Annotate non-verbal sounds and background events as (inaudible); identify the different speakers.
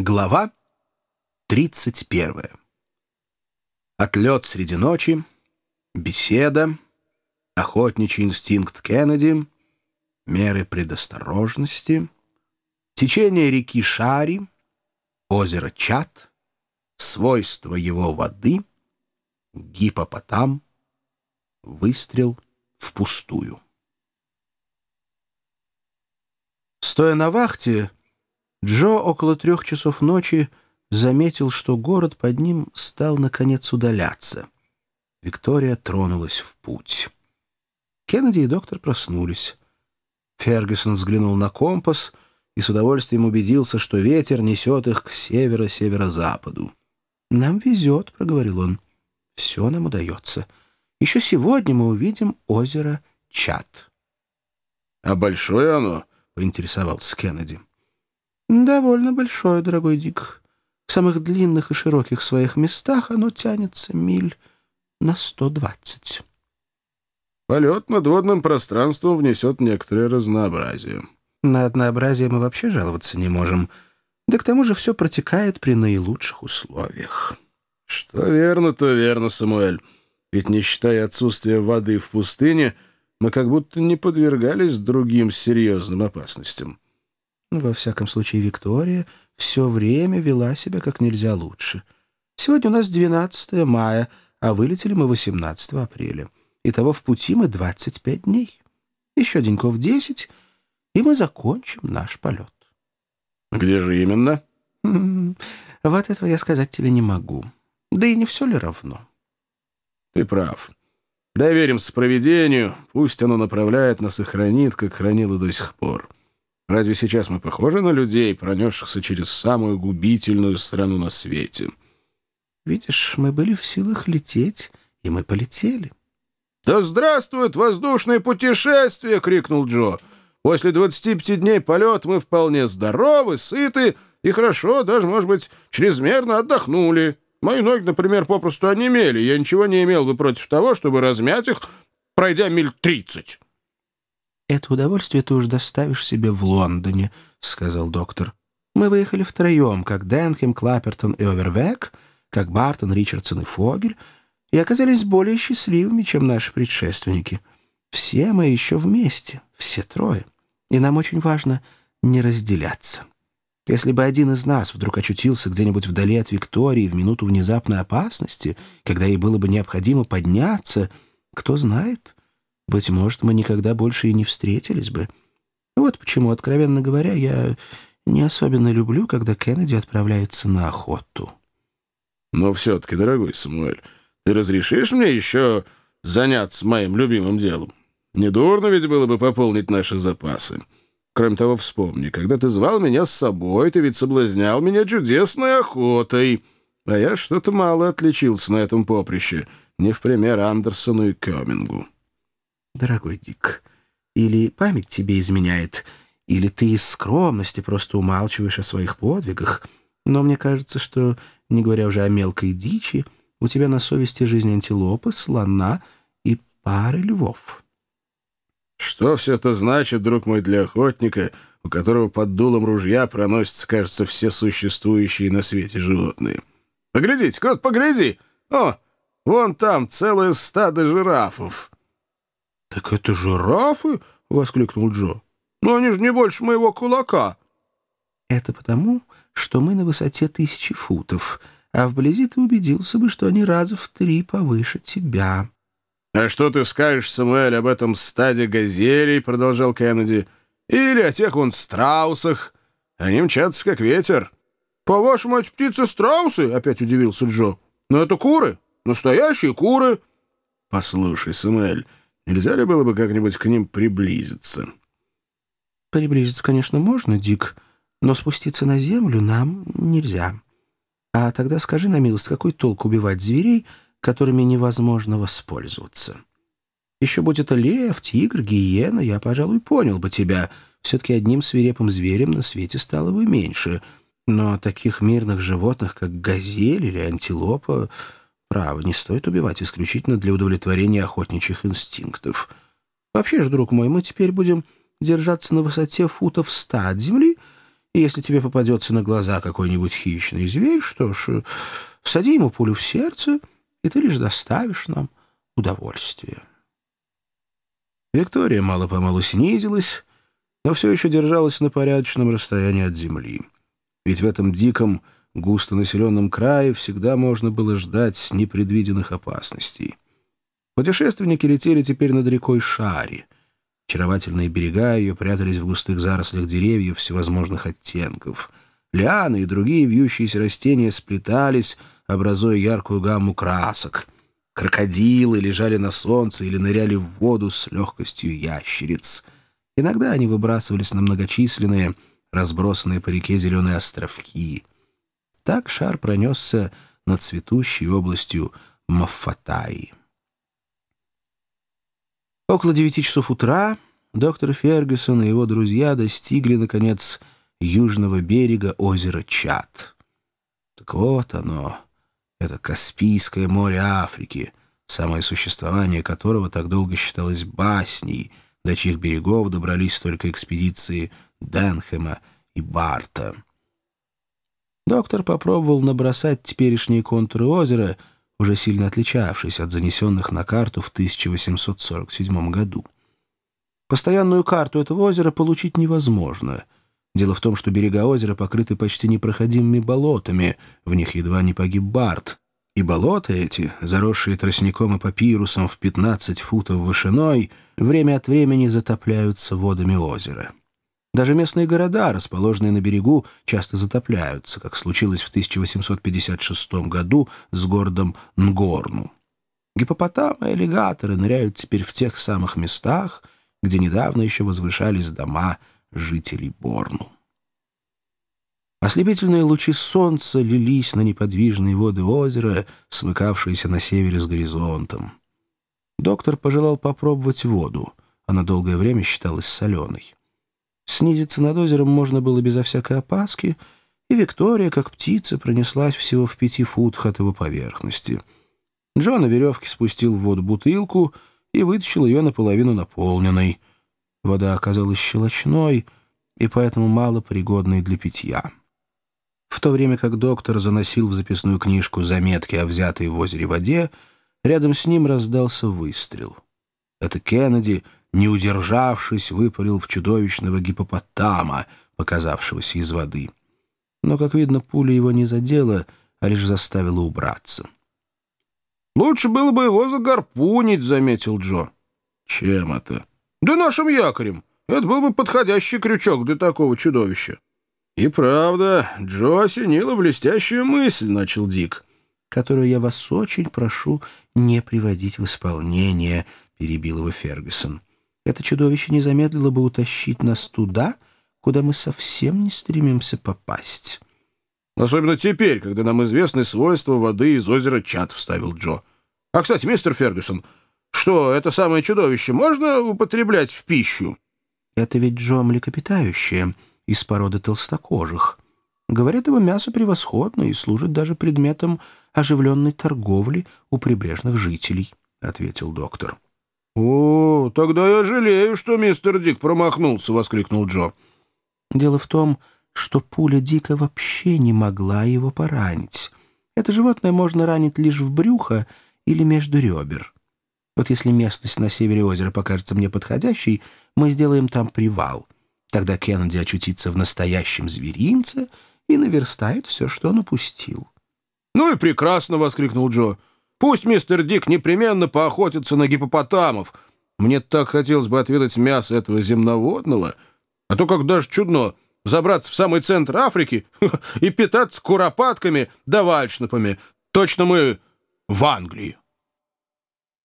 Speaker 1: Глава 31. Отлет среди ночи, беседа, охотничий инстинкт Кеннеди, меры предосторожности, течение реки Шари, озеро Чат, свойства его воды, гипопотам, выстрел впустую. Стоя на вахте, Джо около трех часов ночи заметил, что город под ним стал, наконец, удаляться. Виктория тронулась в путь. Кеннеди и доктор проснулись. Фергюсон взглянул на компас и с удовольствием убедился, что ветер несет их к северо-северо-западу. «Нам везет», — проговорил он. «Все нам удается. Еще сегодня мы увидим озеро Чат».
Speaker 2: «А большое оно?» — поинтересовался Кеннеди.
Speaker 1: «Довольно большое, дорогой Дик. В самых длинных и широких своих местах оно тянется миль на сто двадцать».
Speaker 2: «Полет над водным пространством внесет некоторое разнообразие».
Speaker 1: «На однообразие мы вообще жаловаться не можем. Да к тому же все протекает при наилучших условиях».
Speaker 2: «Что верно, то верно, Самуэль. Ведь не считая отсутствия воды в пустыне, мы как будто не подвергались другим серьезным опасностям».
Speaker 1: Во всяком случае, Виктория все время вела себя как нельзя лучше. Сегодня у нас 12 мая, а вылетели мы 18 апреля. Итого в пути мы 25 дней. Еще деньков 10, и мы закончим наш полет.
Speaker 2: Где же именно?
Speaker 1: Вот этого я сказать тебе не могу. Да и не все ли равно?
Speaker 2: Ты прав. Доверимся проведению, пусть оно направляет нас и хранит, как хранило до сих пор. Разве сейчас мы похожи на людей, пронесшихся через самую губительную страну на свете?
Speaker 1: Видишь, мы были в силах лететь, и мы полетели.
Speaker 2: «Да здравствует воздушное путешествие!» — крикнул Джо. «После 25 дней полет мы вполне здоровы, сыты и хорошо, даже, может быть, чрезмерно отдохнули. Мои ноги, например, попросту онемели. Я ничего не имел бы против того, чтобы размять их, пройдя миль тридцать».
Speaker 1: «Это удовольствие ты уж доставишь себе в Лондоне», — сказал доктор. «Мы выехали втроем, как Денхем, Клаппертон и Овервек, как Бартон, Ричардсон и Фогель, и оказались более счастливыми, чем наши предшественники. Все мы еще вместе, все трое. И нам очень важно не разделяться. Если бы один из нас вдруг очутился где-нибудь вдали от Виктории в минуту внезапной опасности, когда ей было бы необходимо подняться, кто знает, быть может, мы никогда больше и не встретились бы. Вот почему, откровенно говоря, я не особенно люблю, когда Кеннеди отправляется на охоту.
Speaker 2: Но все-таки, дорогой Самуэль, ты разрешишь мне еще заняться моим любимым делом? Недурно ведь было бы пополнить наши запасы. Кроме того, вспомни, когда ты звал меня с собой, ты ведь соблазнял меня чудесной охотой. А я что-то мало отличился на этом поприще, не в пример Андерсону и Кёмингу
Speaker 1: дорогой Дик, или память тебе изменяет, или ты из скромности просто умалчиваешь о своих подвигах, но мне кажется, что, не говоря уже о мелкой дичи, у тебя на совести жизнь антилопы, слона и пары львов».
Speaker 2: «Что все это значит, друг мой, для охотника, у которого под дулом ружья проносятся, кажется, все существующие на свете животные? Поглядите, кот, погляди! О, вон там целое стадо жирафов!»
Speaker 1: «Так это жирафы?» — воскликнул Джо. «Но они же не больше моего кулака». «Это потому, что мы на высоте тысячи футов, а вблизи ты убедился бы, что они раза в три повыше тебя».
Speaker 2: «А что ты скажешь, Самуэль, об этом стаде газелей?» — продолжал Кеннеди. «Или о тех вон страусах? Они мчатся, как ветер». «По-вашему, эти птицы страусы?» — опять удивился Джо. «Но это куры, настоящие куры». «Послушай, Самуэль, Нельзя ли было бы как-нибудь к ним приблизиться?
Speaker 1: Приблизиться, конечно, можно, Дик, но спуститься на землю нам нельзя. А тогда скажи на милость, какой толк убивать зверей, которыми невозможно воспользоваться? Еще будь это лев, тигр, гиена, я, пожалуй, понял бы тебя. Все-таки одним свирепым зверем на свете стало бы меньше. Но таких мирных животных, как газель или антилопа, Право, не стоит убивать исключительно для удовлетворения охотничьих инстинктов. Вообще же, друг мой, мы теперь будем держаться на высоте футов ста от земли И если тебе попадется на глаза какой-нибудь хищный зверь, что ж, всади ему пулю в сердце, и ты лишь доставишь нам удовольствие. Виктория мало-помалу снизилась, но все еще держалась на порядочном расстоянии от земли. Ведь в этом диком, густонаселенном крае всегда можно было ждать непредвиденных опасностей. Путешественники летели теперь над рекой Шари. Очаровательные берега ее прятались в густых зарослях деревьев всевозможных оттенков. Лианы и другие вьющиеся растения сплетались, образуя яркую гамму красок. Крокодилы лежали на солнце или ныряли в воду с легкостью ящериц — Иногда они выбрасывались на многочисленные, разбросанные по реке зеленые островки. Так шар пронесся над цветущей областью Маффатаи. Около девяти часов утра доктор Фергюсон и его друзья достигли, наконец, южного берега озера Чат. Так вот оно, это Каспийское море Африки, самое существование которого так долго считалось басней — до чьих берегов добрались только экспедиции Денхема и Барта. Доктор попробовал набросать теперешние контуры озера, уже сильно отличавшись от занесенных на карту в 1847 году. Постоянную карту этого озера получить невозможно. Дело в том, что берега озера покрыты почти непроходимыми болотами, в них едва не погиб Барт, и болота эти, заросшие тростником и папирусом в 15 футов вышиной, время от времени затопляются водами озера. Даже местные города, расположенные на берегу, часто затопляются, как случилось в 1856 году с городом Нгорну. Гипопотамы и аллигаторы ныряют теперь в тех самых местах, где недавно еще возвышались дома жителей Борну. Ослепительные лучи солнца лились на неподвижные воды озера, смыкавшиеся на севере с горизонтом. Доктор пожелал попробовать воду. Она долгое время считалась соленой. Снизиться над озером можно было безо всякой опаски, и Виктория, как птица, пронеслась всего в пяти футах от его поверхности. Джон на веревке спустил в воду бутылку и вытащил ее наполовину наполненной. Вода оказалась щелочной и поэтому мало пригодной для питья. В то время как доктор заносил в записную книжку заметки о взятой в озере воде, рядом с ним раздался выстрел. Это Кеннеди, не удержавшись, выпалил в чудовищного гипопотама, показавшегося из воды. Но, как видно, пуля его не задела, а лишь заставила убраться.
Speaker 2: «Лучше было бы его загарпунить», — заметил Джо.
Speaker 1: «Чем это?»
Speaker 2: «Да нашим якорем. Это был бы подходящий крючок для такого чудовища».
Speaker 1: «И правда, Джо осенила блестящую мысль», — начал Дик, «которую я вас очень прошу не приводить в исполнение», — перебил его Фергюсон. «Это чудовище не замедлило бы утащить нас туда, куда мы совсем не стремимся попасть».
Speaker 2: «Особенно теперь, когда нам известны свойства воды из озера Чат», — вставил Джо. «А, кстати, мистер Фергюсон, что, это самое чудовище можно употреблять в пищу?»
Speaker 1: «Это ведь Джо млекопитающее», из породы толстокожих. Говорят, его мясо превосходно и служит даже предметом оживленной торговли у прибрежных жителей», — ответил доктор.
Speaker 2: «О, тогда я жалею, что мистер Дик промахнулся», — воскликнул Джо.
Speaker 1: «Дело в том, что пуля Дика вообще не могла его поранить. Это животное можно ранить лишь в брюхо или между ребер. Вот если местность на севере озера покажется мне подходящей, мы сделаем там привал». Тогда Кеннеди очутится в настоящем зверинце и наверстает все, что он упустил.
Speaker 2: «Ну и прекрасно!» — воскликнул Джо. «Пусть мистер Дик непременно поохотится на гипопотамов. Мне так хотелось бы отведать мясо этого земноводного, а то как даже чудно забраться в самый центр Африки (laughs) и питаться куропатками да вальшнапами. Точно мы в Англии».